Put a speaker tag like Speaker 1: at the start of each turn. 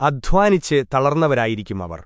Speaker 1: അധ്വാനിച്ച് തളർന്നവരായിരിക്കും അവർ